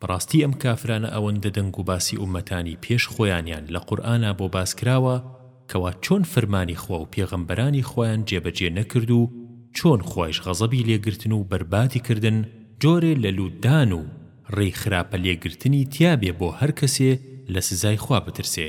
بەڕاستی ئەم کافرانە ئەوەندە دەنگ و باسی ئوممەتانی پێش خۆیانیان لە قورئانا بۆ باس کراوە کەوا چۆن فەرمانی خوا و پێغەمبەرانی خوایان جێبەجێ نەکرد و چۆن خوایش غەزەبی لێ گرتن و بەربادی کردن جۆرێ لە لوت دان و ڕێی خراپە لێ گرتنی تیا بێ بۆ هەر کەسێ لە سزای خوا بترسێ.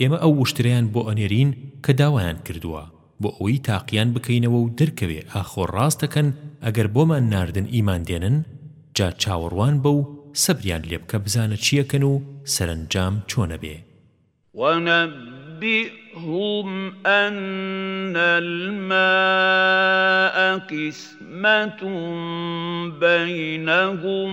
ئێمە ئەو وشترەیان بۆ ئەنێرین کە داوایان کردووە، بۆ ئەوەی تاقییان بکەینەوە و دەرکەوێ ئاخۆ ڕاست دەکەن ئەگەر بۆمان ناردن ئیمان دێنن؟ جا چاوەڕوان بە و سەبریان لێ بکە بزانە چی ئەکەن و سەرەنجام چۆن ئەبێ. وَنَبِّئْهُمْ أَنَّ الْمَاءَ قِسْمَةٌ بَیْنَهُمْ.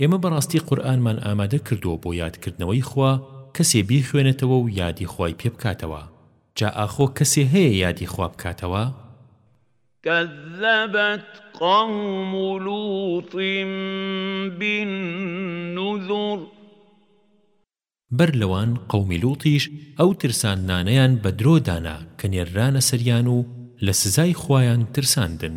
ئێمە بەڕاستی قورئانمان ئامادە کردووە بۆ یادکردنەوەی خوا، کەسێ بیخوێنێتەوە و یادی خوای پێ بکاتەوە، جا ئاخۆ کەسێ هەیە یادی خوا بکاتەوە؟ کەزەبەت قەوم لوط بالنذر. بەر لەوان قەومی لوطیش ئەو ترساندنانەیان بە درۆ دانا کە نێررانە سەریان و لە سزای خوایان ترساندن.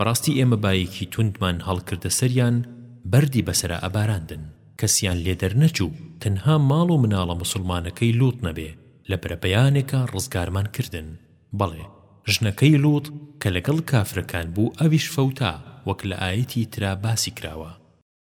بەڕاستی ئێمە بایەکی توندمان هەڵکردە سەریان بەردی بەسەرا ئەباراندن کەسیان لێ دەرنەچوو تەنها ماڵ و مناڵە موسڵمانەکەی لوط نەبێ لە بەرەبەیانێکا ڕزگارمان کردن بەڵێ ژنەکەی لوط کە لەگەڵ کافرەکان بوو ئەویش فەوتا وەک لە ئایەتی ترا باسی کراوە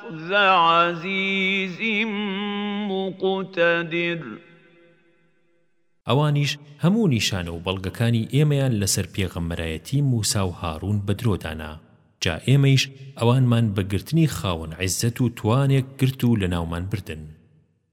أخذ عزیز مقتدر. ئەوانیش هەموو نیشانە و بەڵگەکانی ئێمەیان لەسەر پێغەمبەرایەتی موسا و هارون بە درۆ دانا، جا ئێمەیش ئەوانمان بە گرتنی خاوەن عیززەت و توانێک گرت و لەناومان بردن.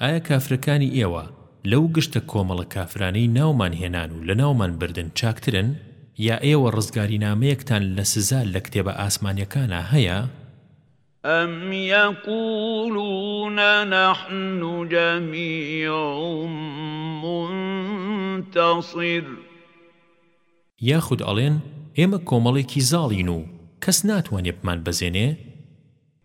ئایا کافرەکانی ئێوە لەو گشتە کۆمەڵە کافرانەی ناومان هێنان و لەناومان بردن چاکترن؟ یا ئێوە ڕزگارینامەیەکتان لە سزا لە کتێبە ئاسمانیەکانا هەیە؟ ئەم یەقولون نحن جمیع منتصر یاخود ئەڵێن ئێمە کۆمەڵێکی زاڵین و کەس ناتوانێ بمانبەزێنێ؟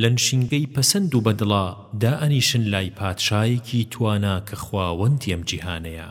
لە نشینگەی پەسەند و بەدڵە دائەنیشن لای پادشایەکی توانا کە خواوەندی ئەم جیهانەیە.